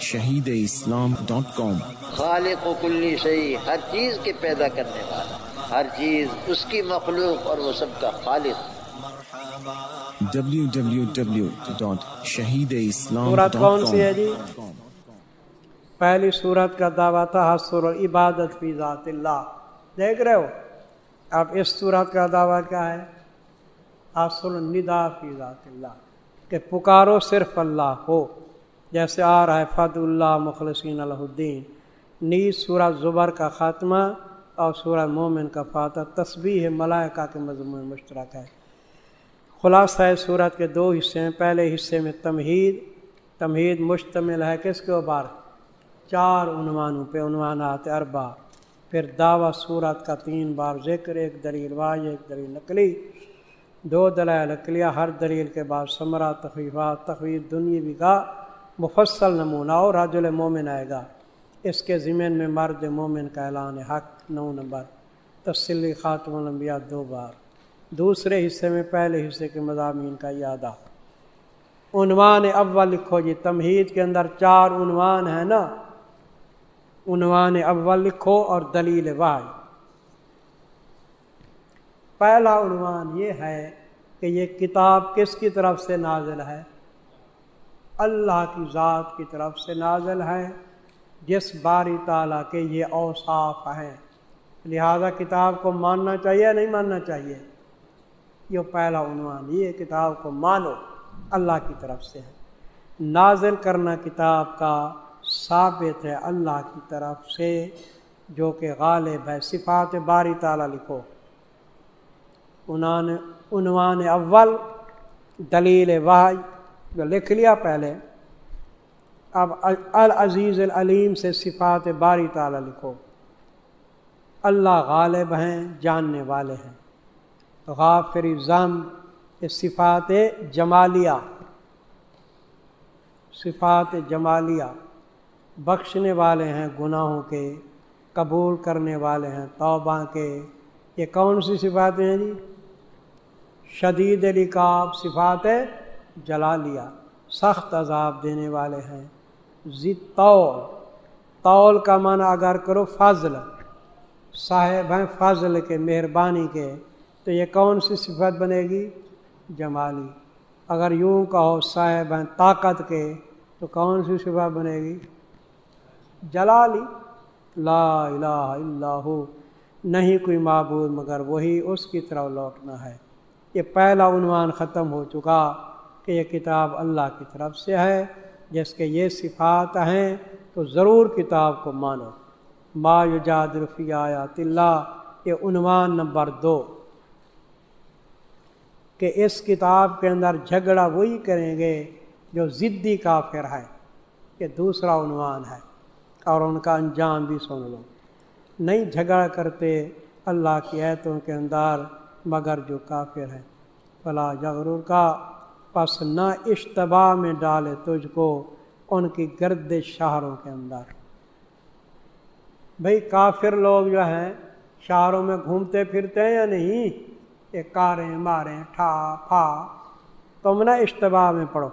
Shaheed Islam dot کام۔ خالق و کلی شہی ہر چیز کے پیدا کرنے والا ہر چیز اس کی مخلوق اور وہ سب کا خالق۔ شہید اسلام سورت کون سی ہے جی؟ پہلی سورت کا دعویٰ تھا حسر عبادت فی ذات اللہ۔ دیکھ رہے ہو؟ اب اس صورت کا دعویٰ کیا ہے؟ حاصل الندا فی ذات اللہ کہ پکارو صرف اللہ ہو جیسے آ رہا ہے فد اللہ مخلصین الدین۔ نیز سورہ زبر کا خاتمہ اور سورہ مومن کا فاتح تسبیح ملائکہ کے مضمون مشترک ہے۔ خلاصہ ہے صورت کے دو حصے ہیں۔ پہلے حصے میں تمہید۔ تمہید مشتمل ہے کس کے اوپر؟ چار عنوانوں پہ، عنوانات اربا پھر دعوی صورت کا تین بار ذکر، ایک دلیل واج ایک دلیل نقلی۔ دو دلائل نقلیہ، ہر دلیل کے بعد ثمرہ تخفیفات تخویف دنیا کا مفصل نمونہ اور راج المومن آئے گا۔ اس کے ضمن میں مرد مومن کا اعلان حق، نو نمبر۔ تفصیلی خاتم الانبیاء دو بار۔ دوسرے حصے میں پہلے حصے کے مضامین کا یادہ عنوان اول لکھو جی تمہید کے اندر چار عنوان ہیں نا۔ عنوان اول لکھو اور دلیل واحد پہلا عنوان یہ ہے کہ یہ کتاب کس کی طرف سے نازل ہے؟ اللہ کی ذات کی طرف سے نازل ہے جس باری تعالیٰ کے یہ اوصاف ہیں۔ لہذا کتاب کو ماننا چاہیے نہیں ماننا چاہیے؟ یہ پہلا عنوان یہ کتاب کو مانو، اللہ کی طرف سے ہے۔ نازل کرنا کتاب کا ثابت ہے اللہ کی طرف سے، جو کہ غالب ہے، صفات باری تعالیٰ لکھو۔ عنوان اول، دلیل واحد جو لکھ لیا پہلے، اب العزیز العلیم سے صفات باری تعالیٰ لکھو۔ اللہ غالب ہیں، جاننے والے ہیں۔ غافر ضم صفات جمالیہ۔ صفات جمالیہ۔ بخشنے والے ہیں گناہوں کے، قبول کرنے والے ہیں توبہ کے۔ یہ کون سی صفاتیں ہیں جی؟ شدید رکاب صفات جلا لیا۔ سخت عذاب دینے والے ہیں۔ طول۔ طول کا معنی اگر کرو فضل۔ صاحب ہیں فضل کے، مہربانی کے۔ تو یہ کون سی صفت بنے گی؟ جمالی۔ اگر یوں کہو صاحب ہیں طاقت کے، تو کون سی صفت بنے گی؟ جلالی۔ لا الہ الا ہو۔ نہیں کوئی معبود مگر وہی اس کی طرف لوٹنا ہے۔ یہ پہلا عنوان ختم ہو چکا۔ کہ یہ کتاب اللہ کی طرف سے ہے، جس کے یہ صفات ہیں تو ضرور کتاب کو مانو۔ ما یجاد رفی آیات اللہ، یہ عنوان نمبر دو۔ کہ اس کتاب کے اندر جھگڑا وہی کریں گے جو ضدی کافر ہے، یہ دوسرا عنوان ہے۔ اور ان کا انجام بھی سن لو۔ نہیں جھگڑا کرتے اللہ کی ایتوں کے اندر مگر جو کافر ہے۔ فلا جغرور کا پس نہ اشتباہ میں ڈالے تجھ کو، ان کی گرد شہروں کے اندر۔ بھئی کافر لوگ جو ہیں، شہروں میں گھومتے پھرتے ہیں یا نہیں؟ یہ کاریں ماریں، ٹھا پھا۔ تم نہ اشتباہ میں پڑھو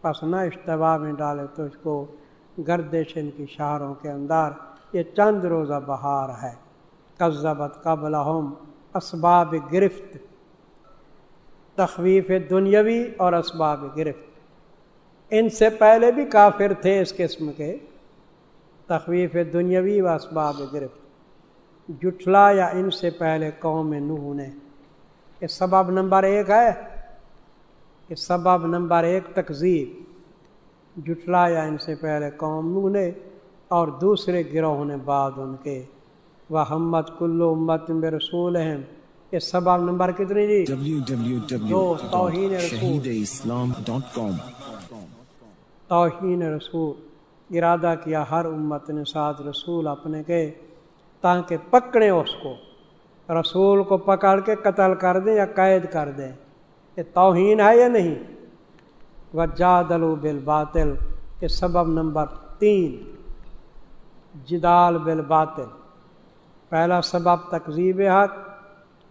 پس نہ اشتباہ میں ڈالے تجھ کو گردش ان کی شہروں کے اندر۔ یہ چند روزہ بہار ہے۔ قزبت قبل اسباب گرفت۔ تخویف دنیاوی اور اسباب گرفت۔ ان سے پہلے بھی کافر تھے اس قسم کے۔ تخویف دنیاوی و اسباب گرفت۔ جٹلا یا ان سے پہلے قوم نوح نے۔ یہ سبب نمبر ایک ہے۔ یہ سبب نمبر ایک تقزیب جٹلا یا ان سے پہلے قوم نوح نے اور دوسرے گروہ نے بعد ان کے۔ وہ ہمت کلو امت میں رسول ہیں یہ سبب نمبر کتنی جی؟ توہین اسلام ڈاٹ کام توہین رسول ارادہ کیا ہر امت نے ساتھ رسول اپنے کے تاکہ پکڑے اس کو۔ رسول کو پکڑ کے قتل کر دیں یا قید کر دیں۔ یہ توہین ہے یا نہیں؟ دلو بل باطل یہ سبب نمبر تین جدال بل باطل پہلا سبب تقزیب حق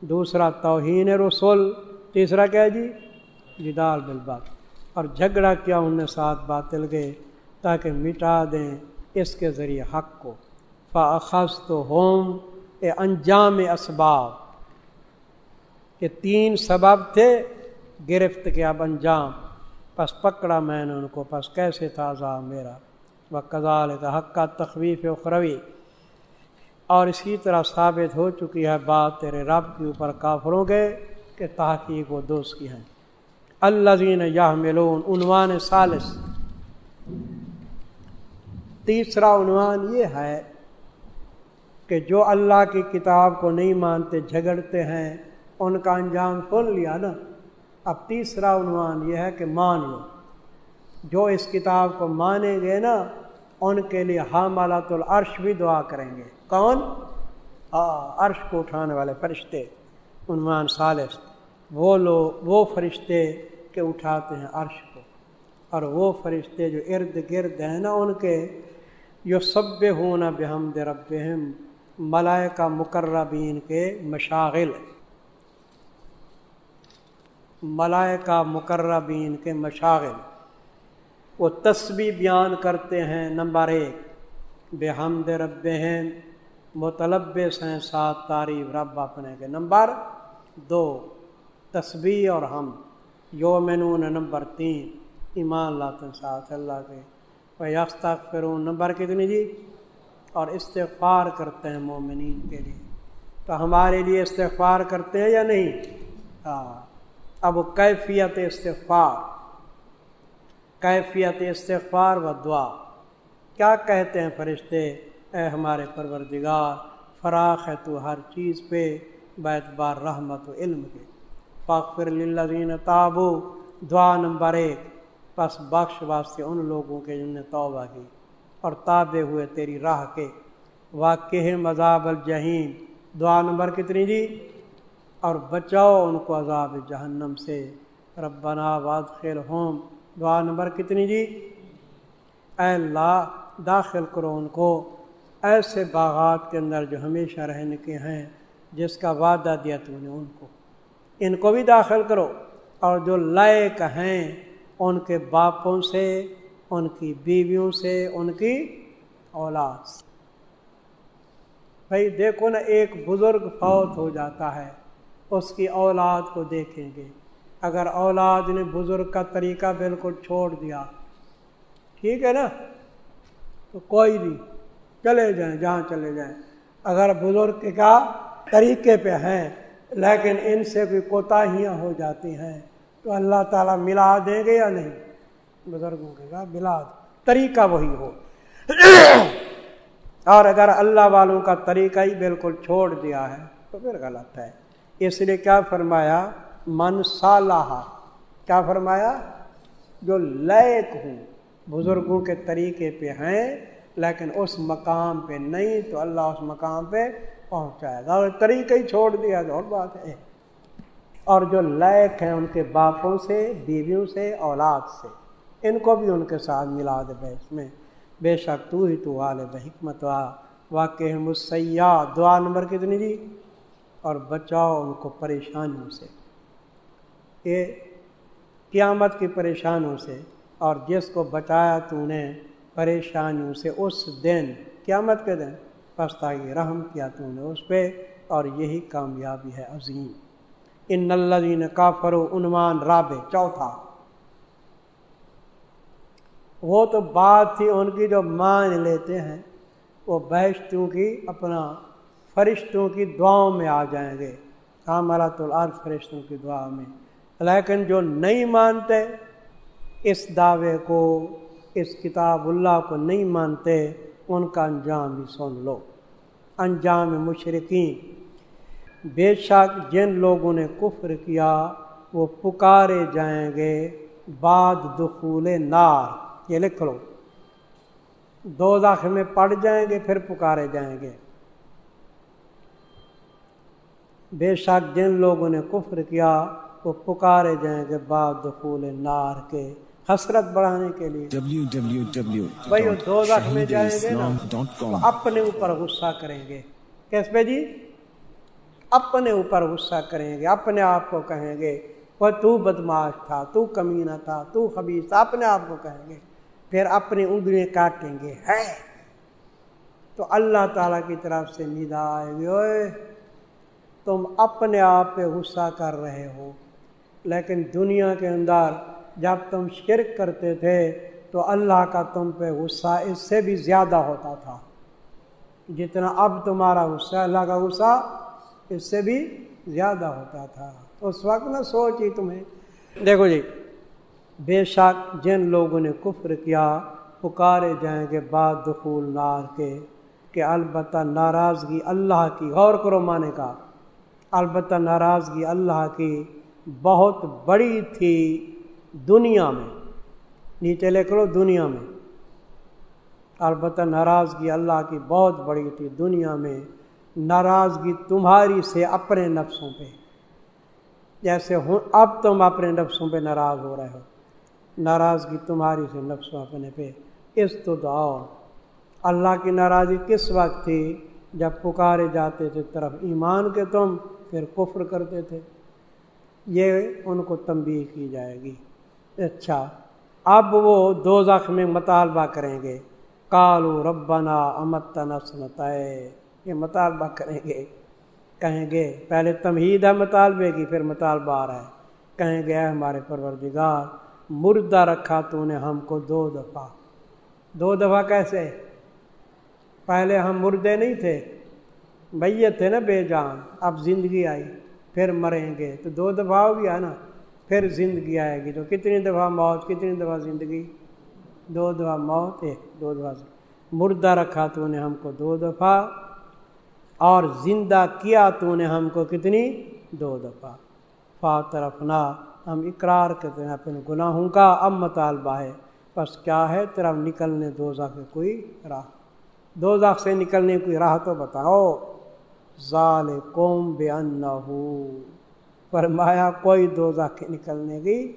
دوسرا توہین رسول، تیسرا کیا جی؟ جدال بل باطل اور جھگڑا کیا ان نے ساتھ باطل کے، تاکہ مٹا دیں اس کے ذریعے حق کو۔ فاخذ تو ہوم اے انجام اسباب۔ کہ تین سبب تھے گرفت کے اب انجام۔ پس پکڑا میں نے ان کو، پس کیسے تھا عذاب میرا؟ وہ کزال کا حق کا تخویف اخروی اور اسی طرح ثابت ہو چکی ہے بات تیرے رب کے اوپر کافروں کے کہ تحقیق و دوست کی ہیں۔ اللہ زین یا ملون عنوان سالس تیسرا عنوان یہ ہے کہ جو اللہ کی کتاب کو نہیں مانتے، جھگڑتے ہیں، ان کا انجام سن لیا نا۔ اب تیسرا عنوان یہ ہے کہ مان لو۔ جو اس کتاب کو مانیں گے نا ان کے لیے حامالات العرش بھی دعا کریں گے۔ کون؟ عرش کو اٹھانے والے فرشتے، عنوان سالس وہ لوگ وہ فرشتے کے اٹھاتے ہیں عرش کو۔ اور وہ فرشتے جو ارد گرد ہیں نا ان کے جو سب ہونا بحمد رب ملائکہ مقربین کے مشاغل۔ ملائکہ مقربین کے مشاغل۔ وہ تسبیح بیان کرتے ہیں، نمبر ایک بے حمد رب ہیں متلبس ہیں سات تعریف رب اپنے کے۔ نمبر دو، تسبیح اور ہم یومنون نمبر تین، ایمان لاتے ہیں ساتھ اللہ کے۔ یافتہ فرون نمبر کتنی جی؟ اور استغفار کرتے ہیں مومنین کے لیے۔ تو ہمارے لیے استغفار کرتے ہیں یا نہیں؟ ہاں اب کیفیت استغفار۔ کیفیت استغفار و دعا۔ کیا کہتے ہیں فرشتے؟ اے ہمارے پروردگار، فراخ ہے تو ہر چیز پہ، بیت بار رحمت و علم کے۔ فاخر للذین تابو دعا نمبر ایک، پس بخش واسطے ان لوگوں کے جن نے توبہ کی اور تابے ہوئے تیری راہ کے۔ واقع مذاب الجہین دعا نمبر کتنی جی؟ اور بچاؤ ان کو عذاب جہنم سے۔ ربنا واد خیر ہوم دعا نمبر کتنی جی؟ اے اللہ، داخل کرو ان کو۔ ایسے باغات کے اندر جو ہمیشہ رہنے کے ہیں، جس کا وعدہ دیا تو نے ان کو۔ ان کو بھی داخل کرو۔ اور جو لائق ہیں ان کے باپوں سے، ان کی بیویوں سے، ان کی اولاد سے۔ بھائی، دیکھو نا، ایک بزرگ فوت ہو جاتا ہے۔ اس کی اولاد کو دیکھیں گے۔ اگر اولاد نے بزرگ کا طریقہ بالکل چھوڑ دیا، ٹھیک ہے نا؟ تو کوئی نہیں، چلے جائیں، جہاں چلے جائیں۔ اگر بزرگ کا طریقے پہ ہیں، لیکن ان سے بھی کوتاہیاں ہو جاتی ہیں، تو اللہ تعالیٰ ملا دیں گے یا نہیں؟ بزرگوں کے کا ملا طریقہ وہی ہو۔ اور اگر اللہ والوں کا طریقہ ہی بالکل چھوڑ دیا ہے، تو پھر غلط ہے۔ اس لیے کیا فرمایا؟ من صالح کیا فرمایا؟ جو لائق ہوں، بزرگوں کے طریقے پہ ہیں، لیکن اس مقام پہ نہیں تو اللہ اس مقام پہ پہنچائے گا۔ اور طریقہ ہی چھوڑ دیا، تو اور بات ہے۔ اور جو لائق ہیں ان کے باپوں سے، بیویوں سے، اولاد سے، ان کو بھی ان کے ساتھ ملا دے بیس میں بے شک تو ہی تو والد حکمت واقع مسیح دعا نمبر کتنی دی؟ اور بچاؤ ان کو پریشانیوں سے۔ یہ قیامت کی پریشانیوں سے اور جس کو بچایا تو نے پریشانیوں سے اس دن، قیامت کے دن پستا رحم کیا تو نے اس پہ اور یہی کامیابی ہے عظیم۔ ان نلین کافر و عنوان رابع، چوتھا۔ وہ تو بات تھی ان کی جو مان لیتے ہیں، وہ بیشتوں کی، اپنا فرشتوں کی دعاؤں میں آ جائیں گے۔ کامرات العرض فرشتوں کی دعا میں۔ لیکن جو نہیں مانتے، اس دعوے کو، اس کتاب اللہ کو نہیں مانتے، ان کا انجام بھی سن لو۔ انجام مشرقین بے شک جن لوگوں نے کفر کیا، وہ پکارے جائیں گے بعد دخول نار۔ یہ لکھ لو۔ دو داخل میں پڑ جائیں گے، پھر پکارے جائیں گے۔ بے شک جن لوگوں نے کفر کیا وہ پکارے جائیں گے بعد دخول نار کے حسرت بڑھانے کے لیے۔ بھائی وہ دو میں جائیں گے نا تو اپنے اوپر غصہ کریں گے۔ کیس پہ جی؟ اپنے اوپر غصہ کریں گے اپنے آپ کو کہیں گے وہ تو بدماش تھا تو کمینہ تھا تو خبیص تھا اپنے آپ کو کہیں گے۔ پھر اپنی انگلیاں کاٹیں گے ہے تو اللہ تعالیٰ کی طرف سے ندا آئے گی تم اپنے آپ پہ غصہ کر رہے ہو۔ لیکن دنیا کے اندر جب تم شرک کرتے تھے تو اللہ کا تم پہ غصہ اس سے بھی زیادہ ہوتا تھا۔ جتنا اب تمہارا غصہ اللہ کا غصہ اس سے بھی زیادہ ہوتا تھا۔ اس وقت نہ سوچی تمہیں۔ دیکھو جی بے شک جن لوگوں نے کفر کیا، پکارے جائیں گے بعد دخول نار کے، کہ البتہ ناراضگی اللہ کی۔ غور کرو مانے کا۔ البتہ ناراضگی اللہ کی۔ بہت بڑی تھی دنیا میں، نیچے لے کرو دنیا میں۔ البتہ ناراضگی اللہ کی بہت بڑی تھی دنیا میں، ناراضگی تمہاری سے اپنے نفسوں پہ۔ جیسے ہوں اب تم اپنے نفسوں پہ ناراض ہو رہے ہو، ناراضگی تمہاری سے نفسوں اپنے پہ۔ اس تو دعو اللہ کی ناراضگی کس وقت تھی؟ جب پکارے جاتے تھے طرف ایمان کے تم، پھر کفر کرتے تھے۔ یہ ان کو تنبیہ کی جائے گی۔ اچھا اب وہ دو زخم میں مطالبہ کریں گے۔ کالو ربنا امت نسنت یہ مطالبہ کریں گے۔ کہیں گے، پہلے تمہید ہے مطالبے کی، پھر مطالبہ آ رہا ہے۔ کہیں گے ہمارے پروردگار، مردہ رکھا تو نے ہم کو دو دفعہ۔ دو دفعہ کیسے؟ پہلے ہم مردے نہیں تھے بھیا تھے نا بے جان۔ اب زندگی آئی۔ پھر مریں گے۔ تو دو دفعہ ہو گیا نا پھر زندگی آئے گی۔ تو کتنی دفعہ موت، کتنی دفعہ زندگی؟ دو دفعہ موت، ایک، دو دفعہ مردہ رکھا تو نے ہم کو دو دفعہ، اور زندہ کیا تو نے ہم کو کتنی؟ دو دفعہ۔ فا طرف نہ ہم اقرار کرتے ہیں اپنے گناہوں کا، اب مطالبہ ہے، بس کیا ہے؟ طرف نکلنے دو کے کوئی راہ۔ دو سے نکلنے کوئی راہ تو بتاؤ۔ ظال قوم بے فرمایا، کوئی دو کے نکلنے کی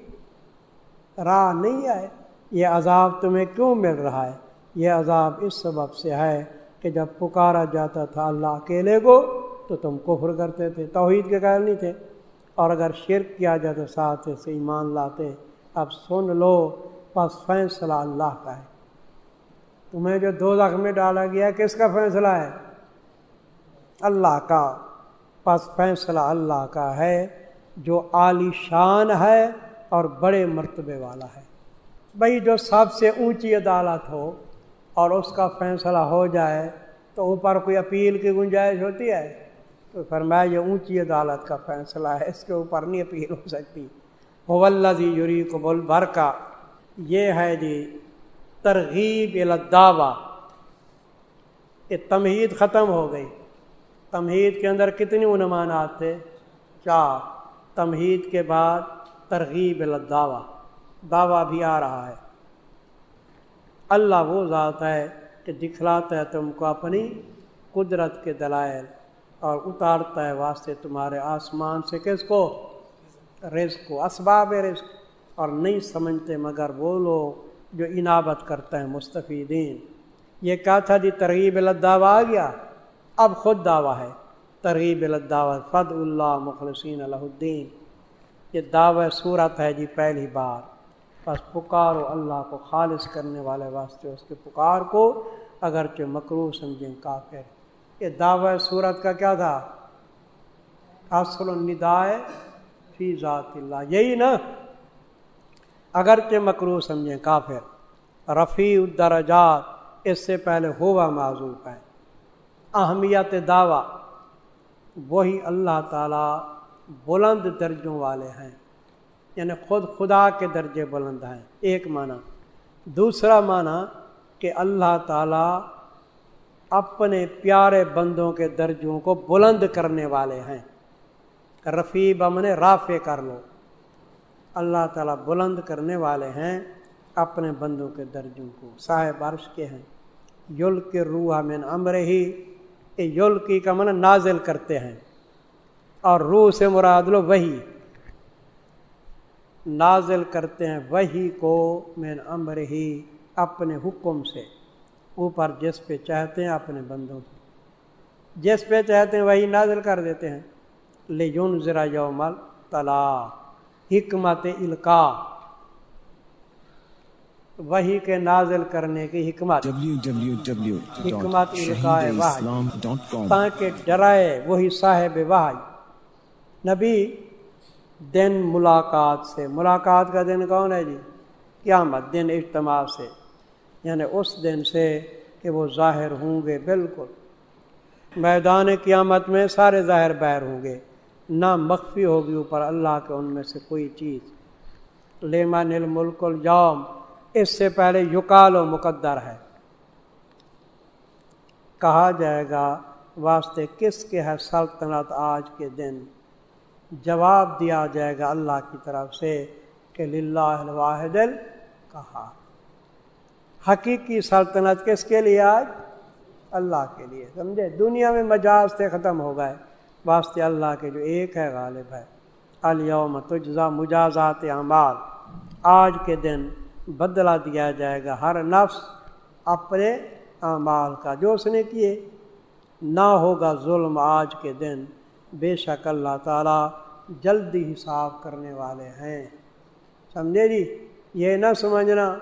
راہ نہیں ہے۔ یہ عذاب تمہیں کیوں مل رہا ہے؟ یہ عذاب اس سبب سے ہے کہ جب پکارا جاتا تھا اللہ اکیلے کو، تو تم کفر کرتے تھے، توحید کے قائل نہیں تھے۔ اور اگر شرک کیا جاتا، ساتھ سے ایمان لاتے، اب سن لو، بس فیصلہ اللہ کا ہے۔ تمہیں جو دو لاکھ میں ڈالا گیا، کس کا فیصلہ ہے؟ اللہ کا پس فیصلہ اللہ کا ہے، جو عالی شان ہے اور بڑے مرتبے والا ہے۔ بھائی، جو سب سے اونچی عدالت ہو اور اس کا فیصلہ ہو جائے، تو اوپر کوئی اپیل کی گنجائش ہوتی ہے؟ تو فرمایا، یہ اونچی عدالت کا فیصلہ ہے، اس کے اوپر نہیں اپیل ہو سکتی۔ جی یوری کو بول بھر کا یہ ہے جی ترغیب الدعوا یہ تمہید ختم ہو گئی۔ تمہید کے اندر کتنی عنمانات تھے؟ چار۔ تمہید کے بعد ترغیب الدعوا دعویٰ بھی آ رہا ہے۔ اللہ وہ ذات ہے کہ دکھلاتا ہے تم کو اپنی قدرت کے دلائل اور اتارتا ہے واسطے تمہارے آسمان سے کس کو؟ رزق کو، اسباب رزق۔ اور نہیں سمجھتے مگر وہ لوگ جو انابت کرتے ہیں، مستفیدین۔ یہ کیا تھا جی ترغیب الدعوا آ گیا۔ اب خود دعویٰ ہے۔ ترغیب الدعوت فد اللہ مخلصین اللہ الدین یہ دعوی صورت ہے جی پہلی بار۔ بس پکارو اللہ کو، خالص کرنے والے واسطے اس کے پکار کو، اگرچہ مکرو سمجھیں کافر۔ یہ دعوی صورت کا کیا تھا؟ اصل الندائے فی ذات اللہ۔ یہی نا۔ اگرچہ مکرو سمجھیں کافر۔ رفیع الدرجات، اس سے پہلے ہوا معذوف ہے۔ اہمیت دعویٰ، وہی اللہ تعالیٰ بلند درجوں والے ہیں۔ یعنی خود خدا کے درجے بلند ہیں۔ ایک معنی۔ دوسرا معنی کہ اللہ تعالیٰ اپنے پیارے بندوں کے درجوں کو بلند کرنے والے ہیں۔ رفیع بمن رافع کر لو۔ اللہ تعالیٰ بلند کرنے والے ہیں اپنے بندوں کے درجوں کو۔ صاحب عرش کے ہیں۔ یل کے روح من امر ہی یل کی کا من نازل کرتے ہیں اور روح سے مراد لو وہی نازل کرتے ہیں وہی کو من امر ہی اپنے حکم سے اوپر جس پہ چاہتے ہیں اپنے بندوں سے۔ جس پہ چاہتے ہیں وہی نازل کر دیتے ہیں۔ لے یون ذرا یومل طلاق حکمت القا وہی کے نازل کرنے کی حکمت۔ حکمت تاکہ ڈرائے وہی صاحب واہ نبی دن ملاقات سے۔ ملاقات کا دن کون ہے جی؟ قیامت دن اجتماع سے۔ یعنی اس دن سے کہ وہ ظاہر ہوں گے بالکل۔ میدان قیامت میں سارے ظاہر بہر ہوں گے۔ نہ مخفی ہوگی اوپر اللہ کے ان میں سے کوئی چیز۔ لیما نل ملک الجوم۔ اس سے پہلے یقال و مقدر ہے۔ کہا جائے گا، واسطے کس کے ہے سلطنت آج کے دن؟ جواب دیا جائے گا اللہ کی طرف سے کہ الواحد کہا حقیقی سلطنت کس کے لیے آج؟ اللہ کے لیے۔ سمجھے؟ دنیا میں مجاز سے ختم ہو گئے۔ واسطے اللہ کے جو ایک ہے غالب ہے۔ الوم تجزا مجازات اعمال۔ آج کے دن بدلا دیا جائے گا ہر نفس اپنے اعمال کا جو اس نے کیے۔ نہ ہوگا ظلم آج کے دن۔ بے شک اللہ تعالیٰ جلدی حساب کرنے والے ہیں۔ سمجھے جی؟ یہ نہ سمجھنا۔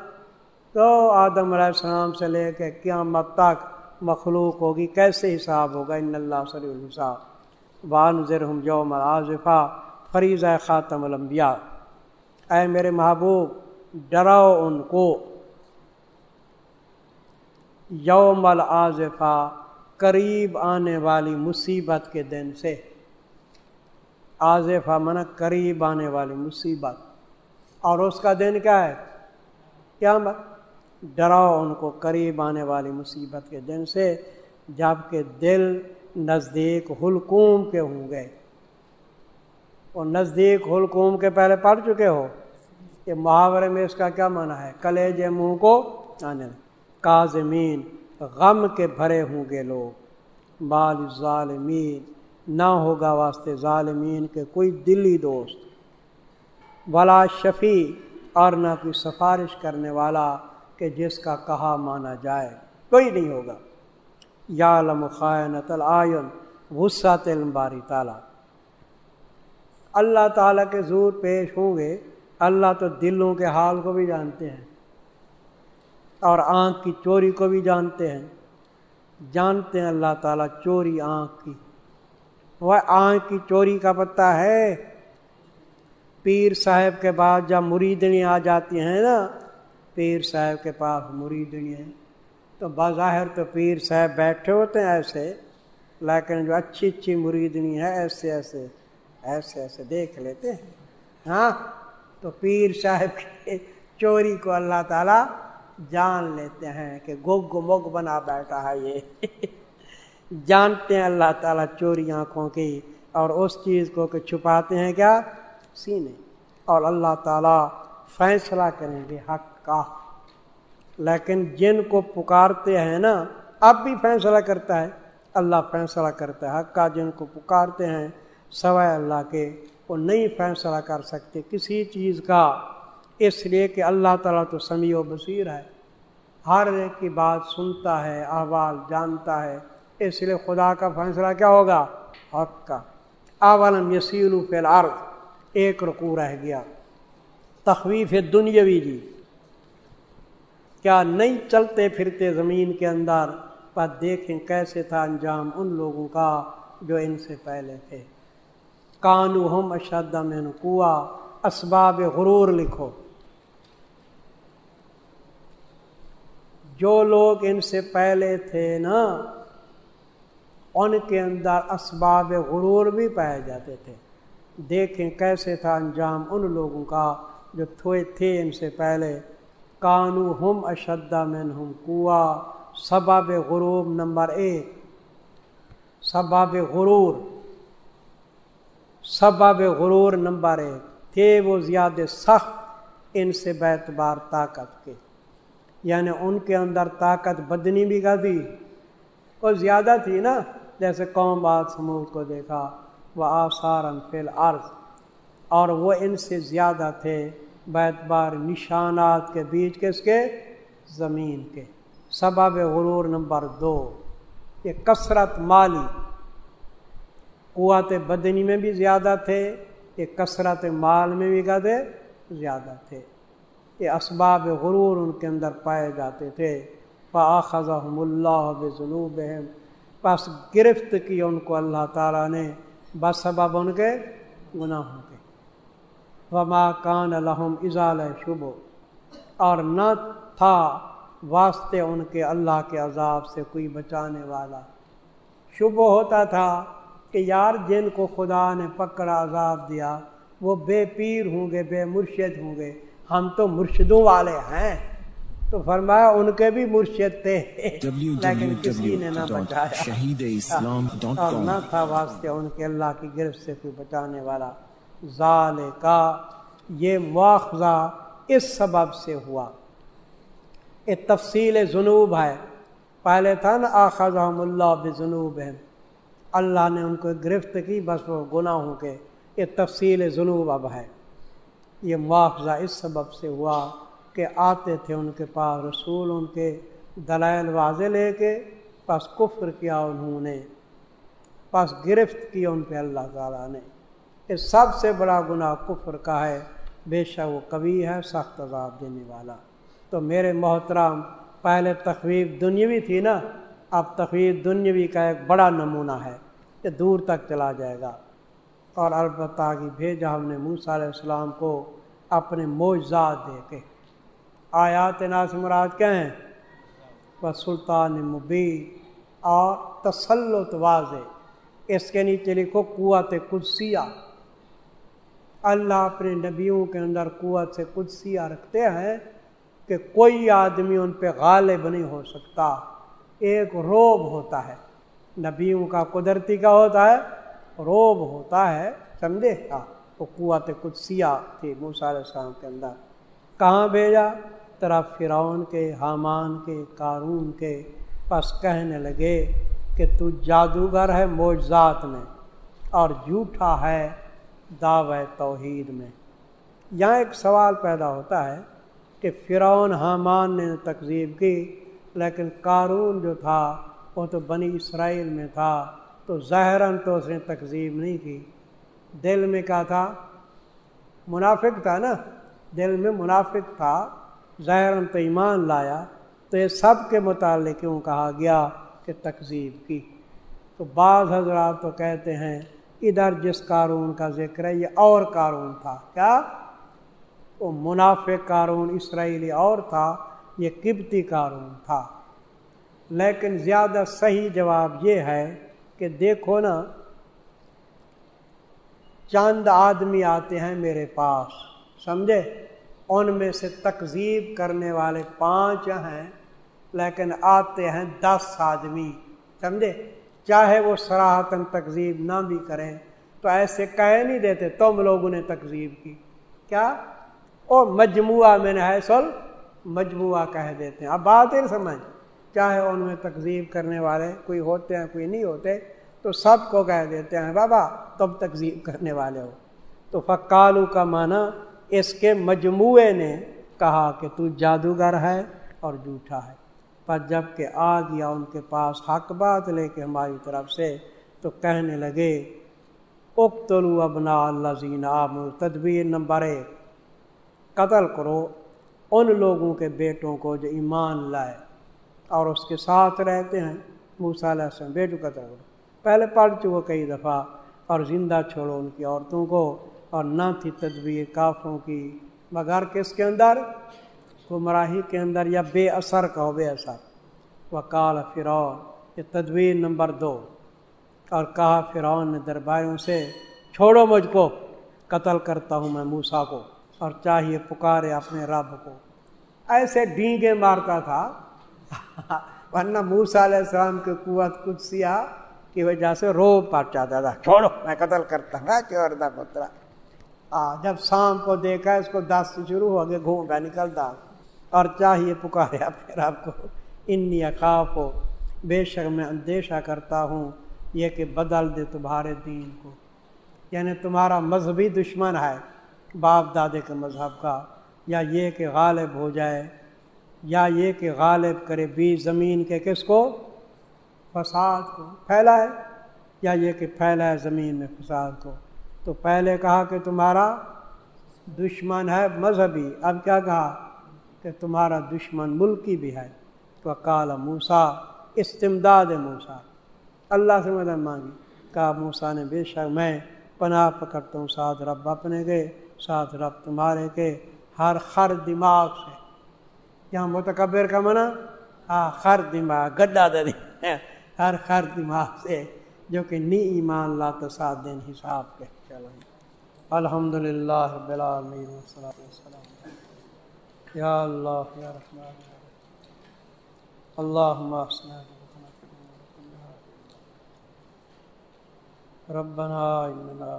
تو آدم علیہ السلام سے لے کے قیامت تک مخلوق ہوگی۔ کیسے حساب ہوگا؟ ان اللہ صلی الحساب۔ بان ذرحم یوم آظفہ فریض خاتم الانبیاء اے میرے محبوب ڈراؤ ان کو۔ یوم العظفہ قریب آنے والی مصیبت کے دن سے۔ آزفہ من قریب آنے والی مصیبت۔ اور اس کا دن کیا ہے؟ کیا ڈراؤ ان کو قریب آنے والی مصیبت کے دن سے جبکہ دل نزدیک حلقوم کے ہوں گے۔ اور نزدیک حلقوم کے پہلے پڑھ چکے ہو۔ کہ محاورے میں اس کا کیا معنی ہے؟ کلیج منہ کو آنے کاظمین، غم کے بھرے ہوں گے لوگ۔ بال ظالمین، نہ ہوگا واسطے ظالمین کے کوئی دلی دوست۔ ولا شفیع اور نہ کوئی سفارش کرنے والا کہ جس کا کہا مانا جائے۔ کوئی نہیں ہوگا۔ یا لمخائنت العین، غصہ تلم باری تعالیٰ۔ اللہ تعالیٰ کے زور پیش ہوں گے۔ اللہ تو دلوں کے حال کو بھی جانتے ہیں اور آنکھ کی چوری کو بھی جانتے ہیں جانتے ہیں اللہ تعالیٰ چوری آنکھ کی وہ آنکھ کی چوری کا پتہ ہے پیر صاحب کے بعد جب مریدنی آ جاتی ہیں نا پیر صاحب کے پاس مریدنی ہے تو بظاہر تو پیر صاحب بیٹھے ہوتے ہیں ایسے لیکن جو اچھی اچھی مریدنی ہے ایسے ایسے ایسے ایسے دیکھ لیتے ہیں ہاں تو پیر صاحب کی چوری کو اللہ تعالیٰ جان لیتے ہیں کہ گگ مگ بنا بیٹھا ہے یہ۔ جانتے ہیں اللہ تعالیٰ چوری آنکھوں کی اور اس چیز کو کہ چھپاتے ہیں کیا؟ سینے۔ اور اللہ تعالیٰ فیصلہ کریں گے حق کا۔ لیکن جن کو پکارتے ہیں نا، اب بھی فیصلہ کرتا ہے۔ اللہ فیصلہ کرتا ہے حق کا۔ جن کو پکارتے ہیں، سوائے اللہ کے وہ نہیں فیصلہ کر سکتے کسی چیز کا۔ اس لیے کہ اللہ تعالیٰ تو سمیع و بصیر ہے۔ ہر ایک کی بات سنتا ہے، احوال جانتا ہے۔ اس لیے خدا کا فیصلہ کیا ہوگا؟ حق کا۔ اولم یسیل فی الارض۔ ایک رکو رہ گیا۔ تخویف دنیاوی جی۔ کیا نہیں چلتے پھرتے زمین کے اندر؟ پر دیکھیں کیسے تھا انجام ان لوگوں کا جو ان سے پہلے تھے۔ کانو ہم اشد میں نکوا اسباب غرور لکھو۔ جو لوگ ان سے پہلے تھے نا، ان کے اندر اسباب غرور بھی پائے جاتے تھے۔ دیکھیں کیسے تھا انجام ان لوگوں کا جو تھوئے تھے ان سے پہلے۔ کانو ہم اشدہ من ہم کنواں سباب غروب نمبر ایک۔ سباب غرور۔ سباب غرور نمبر ایک تھے وہ زیادہ سخت ان سے بیتبار طاقت کے یعنی ان کے اندر طاقت بدنی بھی گدی وہ زیادہ تھی نا، جیسے قوم بات سمود کو دیکھا، وہ آثار فل عرض اور وہ ان سے زیادہ تھے بیت بار نشانات کے بیچ کس کے؟ زمین کے۔ سبب غرور نمبر دو، یہ کثرت مالی قوت بدنی میں بھی زیادہ تھے یہ کثرت مال میں بھی گدے زیادہ تھے۔ یہ اسباب غرور ان کے اندر پائے جاتے تھے۔ فاخذہم اللہ بجنوب پس گرفت کی ان کو اللہ تعالیٰ نے، بس سبب ان کے گناہوں کے۔ وما کان الحم اضال شبو اور نہ تھا واسطے ان کے اللہ کے عذاب سے کوئی بچانے والا۔ شبہ ہوتا تھا کہ یار جن کو خدا نے پکڑا عذاب دیا وہ بے پیر ہوں گے بے مرشد ہوں گے۔ ہم تو مرشدوں والے ہیں۔ تو فرمایا ان کے بھی مرشد تھے۔ لیکن کسی نے نہ بچایا۔ اور نہ تھا واسطے ان کے اللہ کی گرفت سے کوئی بچانے والا۔ ظال کا یہ مواخذہ اس سبب سے ہوا۔ یہ تفصیل جنوب ہے۔ پہلے تھا نا آخذ اللہ بجنوب ہے اللہ نے ان کو گرفت کی، بس وہ گناہوں کے، یہ تفصیل جنوب اب ہے۔ یہ مواخذہ اس سبب سے ہوا کہ آتے تھے ان کے پاس رسول، ان کے دلائل واضح لے کے، پس کفر کیا انہوں نے، پس گرفت کی ان پہ اللہ تعالیٰ نے۔ یہ سب سے بڑا گناہ کفر کا ہے، بے شک وہ کبھی ہے، سخت عذاب دینے والا۔ تو میرے محترام پہلے تخویف دنیاوی تھی نا؟ اب تخویف دنیاوی کا ایک بڑا نمونہ ہے کہ دور تک چلا جائے گا۔ اور البتہ کی بھیجا ہم نے موسیٰ علیہ السلام کو اپنے معجزات دے کے۔ آیات ناس مراد کیا ہیں؟ بس سلطان مبین۔ اور تسلط واضح۔ اس کے نیچے لکھو قوت قدسیہ۔ اللہ اپنے نبیوں کے اندر قوت سے قدسیہ رکھتے ہیں کہ کوئی آدمی ان پہ غالب نہیں ہو سکتا۔ ایک روب ہوتا ہے۔ نبیوں کا قدرتی کا ہوتا ہے، روب ہوتا ہے، سمجھے؟ ہاں، کا وہ قوت قدسیہ تھی موسیٰ علیہ السلام کے اندر۔ کہاں بھیجا؟ طرف فرعون کے، حامان کے، قارون کے۔ پس کہنے لگے کہ تو جادوگر ہے معجزات میں اور جھوٹا ہے دعوی توحید میں۔ یہاں ایک سوال پیدا ہوتا ہے کہ فرعون حامان نے تقزیب کی لیکن قارون جو تھا، وہ تو بنی اسرائیل میں تھا، تو ظاہراً تو اس نے تقزیب نہیں کی۔ دل میں کیا تھا؟ منافق تھا نا۔ دل میں منافق تھا۔ ظاہر تو ایمان لایا۔ تو یہ سب کے متعلق کیوں کہا گیا کہ تقزیب کی۔ تو بعض حضرات تو کہتے ہیں، ادھر جس قارون کا ذکر ہے، یہ اور قارون تھا۔ کیا؟ وہ منافع قارون اسرائیلی اور تھا۔ یہ قبطی قارون تھا۔ لیکن زیادہ صحیح جواب یہ ہے کہ دیکھو نا چند آدمی آتے ہیں میرے پاس، سمجھے؟ ان میں سے تقزیب کرنے والے پانچ ہیں، لیکن آتے ہیں دس آدمی، سمجھے؟ چاہے وہ سراہتاً تقزیب نہ بھی کریں، تو ایسے کہہ نہیں دیتے تم لوگوں نے تقزیب کی۔ کیا؟ او مجموعہ میں نے حیصل مجموعہ کہہ دیتے ہیں۔ اب بات ہی سمجھ، چاہے ان میں تقزیب کرنے والے کوئی ہوتے ہیں، کوئی نہیں ہوتے، تو سب کو کہہ دیتے ہیں، بابا تم تقزیب کرنے والے ہو۔ تو فکالو کا معنی اس کے مجموعے نے کہا کہ تو جادوگر ہے اور جھوٹا ہے۔ پر جبکہ آ گیا ان کے پاس حق بات لے کے ہماری طرف سے تو کہنے لگے اختلو ابنا اللہ زین تدبیر نمبر ایک، قتل کرو۔ ان لوگوں کے بیٹوں کو جو ایمان لائے اور اس کے ساتھ رہتے ہیں، موسیٰ علیہ السلام بیٹو قتل کرو پہلے پڑھ چکو کئی دفعہ اور زندہ چھوڑو ان کی عورتوں کو اور نہ تھی تدبیر کافروں کی۔ مگر کس کے اندر؟ گمراہی کے اندر یا بے اثر کا ہو، بے اثر۔ وکال فرعون، یہ تدبیر نمبر دو۔ اور کہا فرعون نے درباروں سے، چھوڑو مجھ کو، قتل کرتا ہوں میں موسا کو۔ اور چاہیے پکارے اپنے رب کو۔ ایسے ڈینگے مارتا تھا۔ ورنہ موسا علیہ السلام کی قوت قدسیہ کی وجہ سے رو پڑ جاتا تھا۔ چھوڑو، میں قتل کرتا ہوں۔ ہاں، چور دا پترا۔ جب شام کو دیکھا، اس کو دس شروع ہو گیا گھونگا نکلتا۔ اور چاہیے پکاریا پھر آپ کو۔ انی اقاف ہو بے شک میں اندیشہ کرتا ہوں یہ کہ بدل دے تمہارے دین کو۔ یعنی تمہارا مذہبی دشمن ہے۔ باپ دادے کے مذہب کا، یا یہ کہ غالب ہو جائے، یا یہ کہ غالب کرے بیچ زمین کے کس کو؟ فساد کو۔ پھیلائے یا یہ کہ پھیلائے زمین میں فساد کو۔ تو پہلے کہا کہ تمہارا دشمن ہے مذہبی، اب کیا کہا کہ تمہارا دشمن ملکی بھی ہے۔ تو کالا موسا استمداد موسا اللہ سے مدد مانگی۔ کہا موسا نے، بے شک میں پناہ پکڑتا ہوں، ساتھ رب اپنے کے ساتھ رب تمہارے کے ہر خر دماغ سے۔ یہاں متکبر کا منع ہاں خر دماغ گڈا دے ہر خر دماغ سے، جو کہ نی ایمان لا سات دن حساب کے۔ چلو الحمد للہ بلا یا اللہ، یا رحمان اللہ ربنا اننا